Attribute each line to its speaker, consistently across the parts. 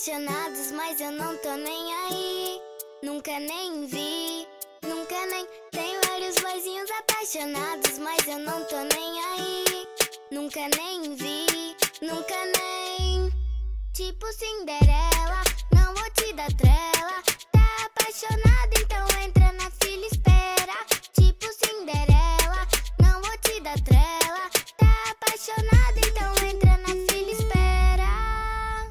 Speaker 1: apaixonados, mas eu não tô nem aí. Nunca nem vi. Nunca nem. Tem vários boizinhos apaixonados, mas eu não tô nem aí. Nunca nem vi. Nunca nem. Tipo Cinderela, não vou te dar trela. Tá apaixonado, então entra na fila espera. Tipo Cinderela, não vou te dar trela. Tá apaixonado, então entra na fila espera.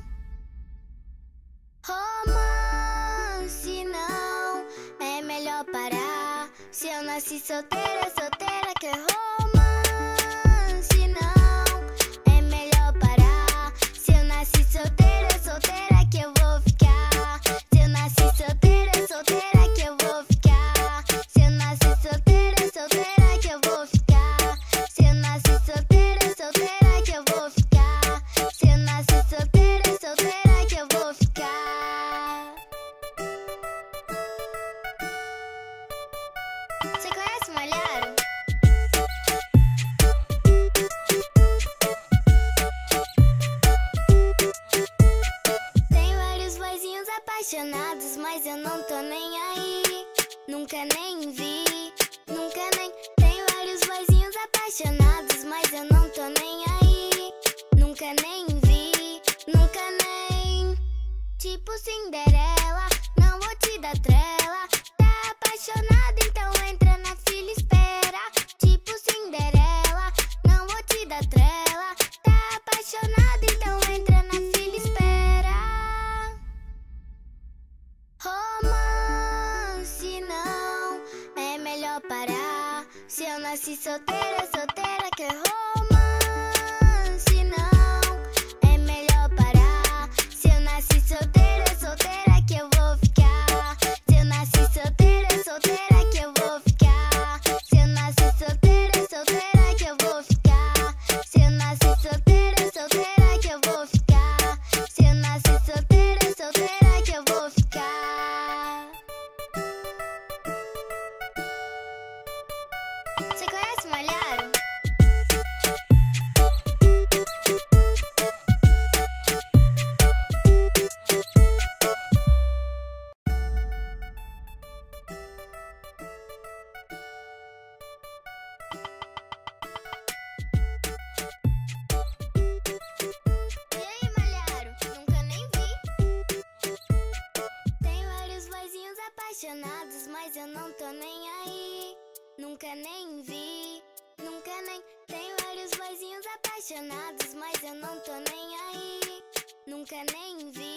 Speaker 1: Romance não, é melhor parar. Se eu nasci solteira, solteira que romance Você conhece Malharo? Tem vários boizinhos apaixonados, mas eu não tô nem aí. Nunca nem vi, nunca nem. Tem vários boizinhos apaixonados, mas eu não tô nem aí. Nunca nem vi, nunca nem. Tipo Cinderela, não vou te dar trela. Tá apaixonado, parar. Se eu nasci nem aí, nunca nem vi, nunca nem. Tem vários boizinhos apaixonados, mas eu não tô nem aí, nunca nem vi.